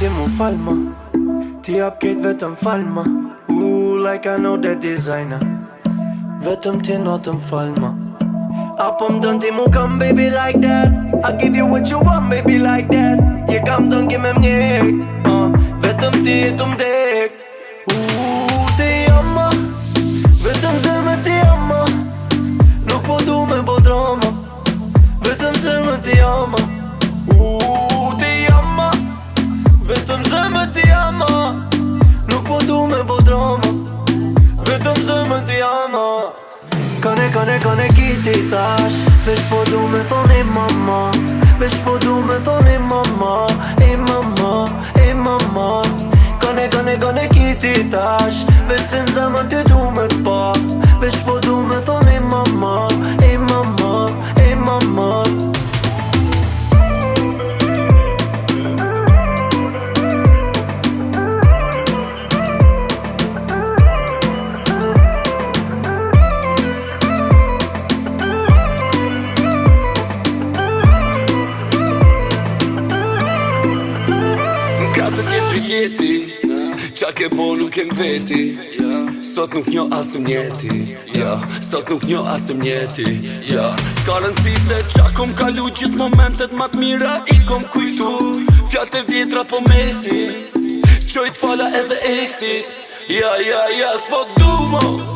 ti mu falma Ti hap kejt vetëm falma Ooh, like I know that designer Vetëm ti notëm falma Apo më dënë ti mu kam baby like that I give you what you want baby like that Je kam dënë gjime me njek uh, Vetëm ti të më po du me bo drama Vetëm zëmë më jama Kone, kone, kone kiti tash Vesh po du me thoni mama Vesh po du me thoni mama E mama, e mama Kone, kone, kone kiti tash Vesh në zëmë të du me jeti Qa ke bo nuk e mveti Sot nuk njo asë mjeti Sot nuk njo asë mjeti Ska rëndësi se qa kom kalu Gjith momentet mat mira i kom kujtu Fjallë të vjetra po mesi Qojt fala edhe exit Ja, ja, ja, s'po du mo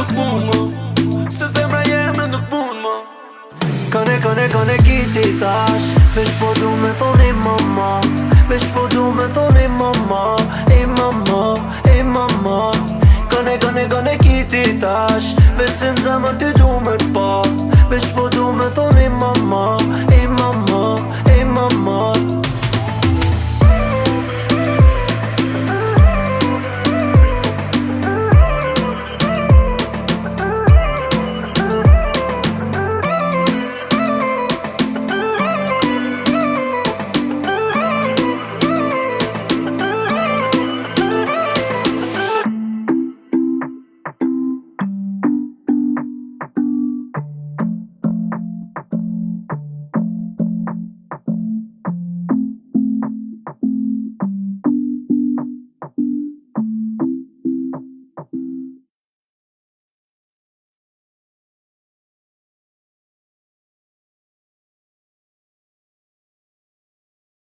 nuk mund mu Se zemra jeme nuk mund mu Kone, kone, kone kiti tash Vesh po du me thoni mama Vesh po du me thoni mama E mama, e mama Kone, kone, kone kiti tash